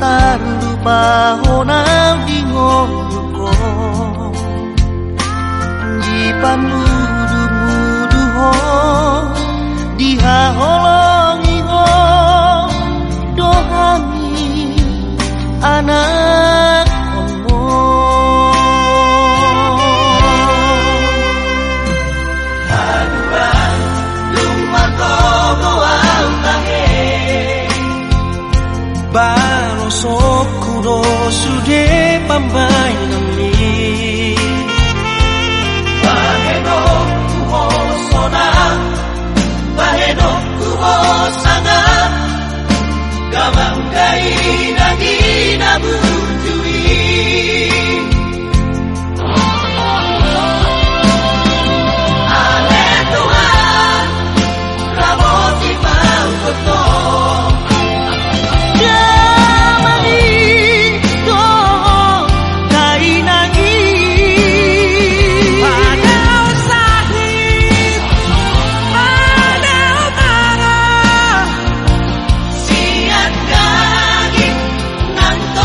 taru bahona bingung ko Jipan sudah pambai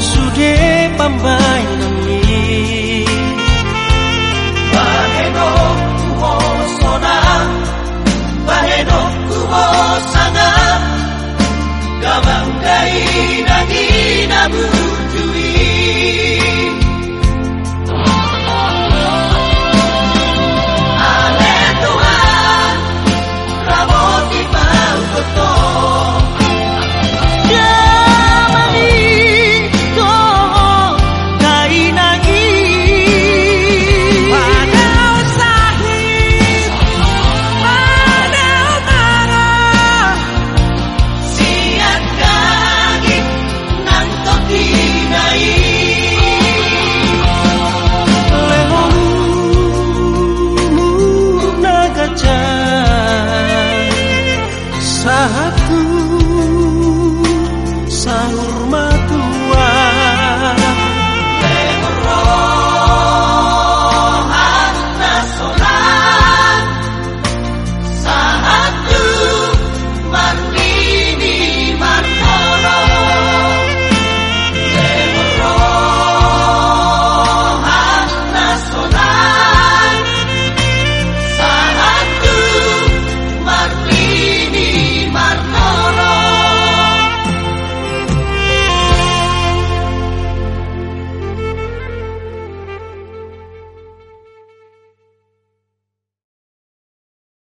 sude pambay. Kurma